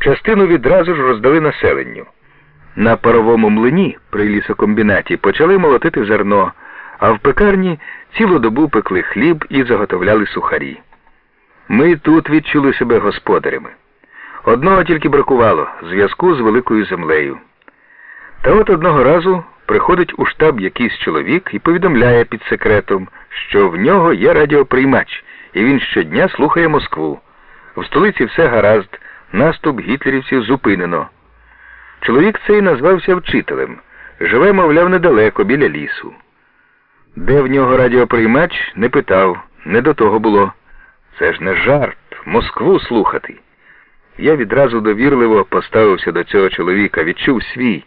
частину відразу ж роздали населенню. На паровому млині при лісокомбінаті почали молотити зерно, а в пекарні цілу добу пекли хліб і заготовляли сухарі. Ми тут відчули себе господарями. Одного тільки бракувало зв'язку з великою землею. Та от одного разу приходить у штаб якийсь чоловік і повідомляє під секретом, що в нього є радіоприймач, і він щодня слухає Москву. В столиці все гаразд, наступ гітлерівців зупинено. Чоловік цей назвався вчителем. Живе, мовляв, недалеко, біля лісу. Де в нього радіоприймач, не питав, не до того було. Це ж не жарт, Москву слухати. Я відразу довірливо поставився до цього чоловіка, відчув свій.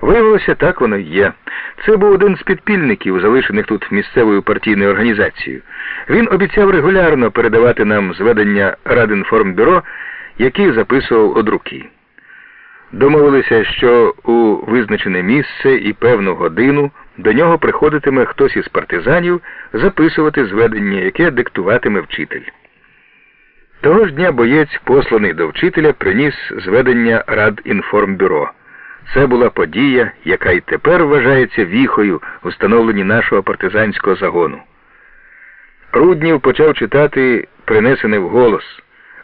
Виявилося, так воно й є. Це був один з підпільників, залишених тут місцевою партійною організацією. Він обіцяв регулярно передавати нам зведення Радинформбюро, які записував од руки. Домовилися, що у визначене місце і певну годину до нього приходитиме хтось із партизанів записувати зведення, яке диктуватиме вчитель. Того ж дня боєць, посланий до вчителя, приніс зведення Радінформбюро. Це була подія, яка й тепер вважається віхою у становленні нашого партизанського загону. Руднів почав читати принесене вголос,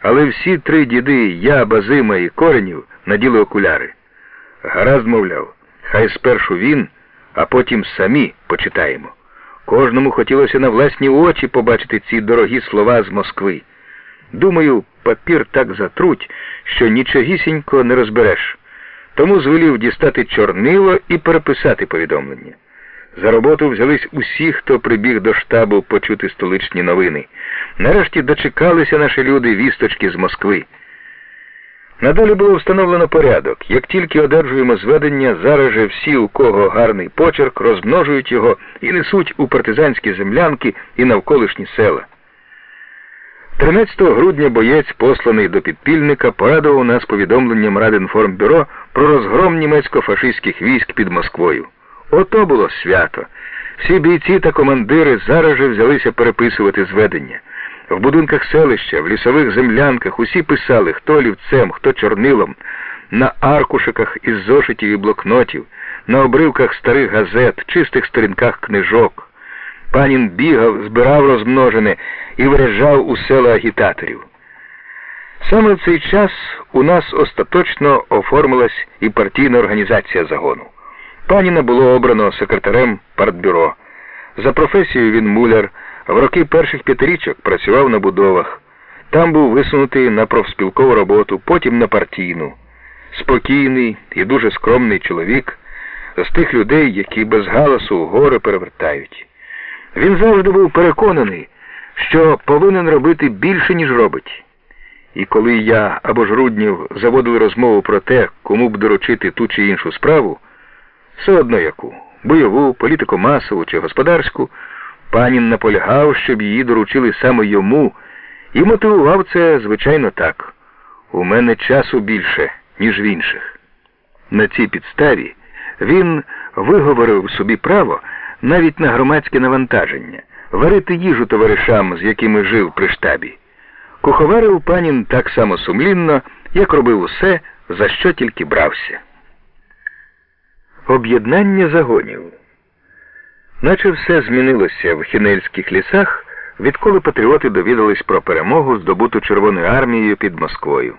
але всі три діди, я, Базима і Коренів, наділи окуляри. Гаразд, мовляв, хай спершу він, а потім самі почитаємо. Кожному хотілося на власні очі побачити ці дорогі слова з Москви. Думаю, папір так затруть, що нічогісінько не розбереш. Тому звелів дістати чорнило і переписати повідомлення. За роботу взялись усі, хто прибіг до штабу почути столичні новини. Нарешті дочекалися наші люди вісточки з Москви. Надалі було встановлено порядок. Як тільки одержуємо зведення, зараз же всі, у кого гарний почерк, розмножують його і несуть у партизанські землянки і навколишні села. 13 грудня боєць, посланий до підпільника, порадував нас повідомленням Радинформбюро про розгром німецько-фашистських військ під Москвою. Ото було свято. Всі бійці та командири зараз же взялися переписувати зведення. В будинках селища, в лісових землянках усі писали, хто олівцем, хто чорнилом, на аркушиках із зошитів і блокнотів, на обривках старих газет, чистих сторінках книжок. Панін бігав, збирав розмножене і виражав у села агітаторів. Саме в цей час у нас остаточно оформилась і партійна організація загону. Паніна було обрано секретарем партбюро. За професією він муляр, в роки перших п'ятирічок працював на будовах. Там був висунутий на профспілкову роботу, потім на партійну. Спокійний і дуже скромний чоловік з тих людей, які без галасу гори перевертають. Він завжди був переконаний, що повинен робити більше, ніж робить. І коли я або ж Руднів заводили розмову про те, кому б доручити ту чи іншу справу, все одно яку бойову, політико-масову чи господарську, панін наполягав, щоб її доручили саме йому, і мотивував це, звичайно, так. У мене часу більше, ніж в інших. На цій підставі він виговорив собі право навіть на громадське навантаження, варити їжу товаришам, з якими жив при штабі. Куховарив панін так само сумлінно, як робив усе, за що тільки брався. Об'єднання загонів. Наче все змінилося в хінельських лісах, відколи патріоти довідались про перемогу, здобуту Червоною армією під Москвою.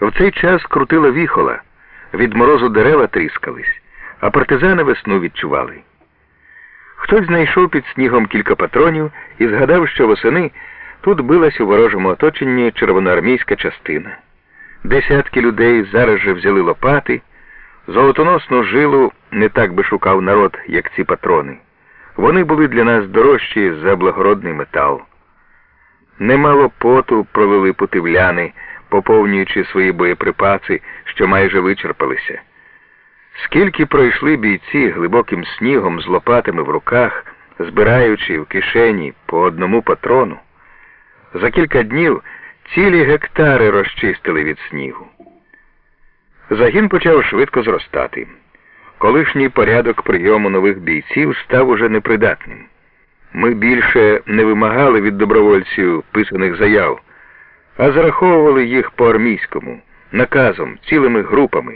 В цей час крутила віхола, від морозу дерева тріскались, а партизани весну відчували. Хтось знайшов під снігом кілька патронів і згадав, що восени тут билась у ворожому оточенні червоноармійська частина. Десятки людей зараз же взяли лопати. Золотоносну жилу не так би шукав народ, як ці патрони. Вони були для нас дорожчі за благородний метал. Немало поту пролили путивляни, поповнюючи свої боєприпаси, що майже вичерпалися. Скільки пройшли бійці глибоким снігом з лопатами в руках, збираючи в кишені по одному патрону, за кілька днів цілі гектари розчистили від снігу. Загін почав швидко зростати. Колишній порядок прийому нових бійців став уже непридатним. Ми більше не вимагали від добровольців писаних заяв, а зараховували їх по армійському наказом, цілими групами.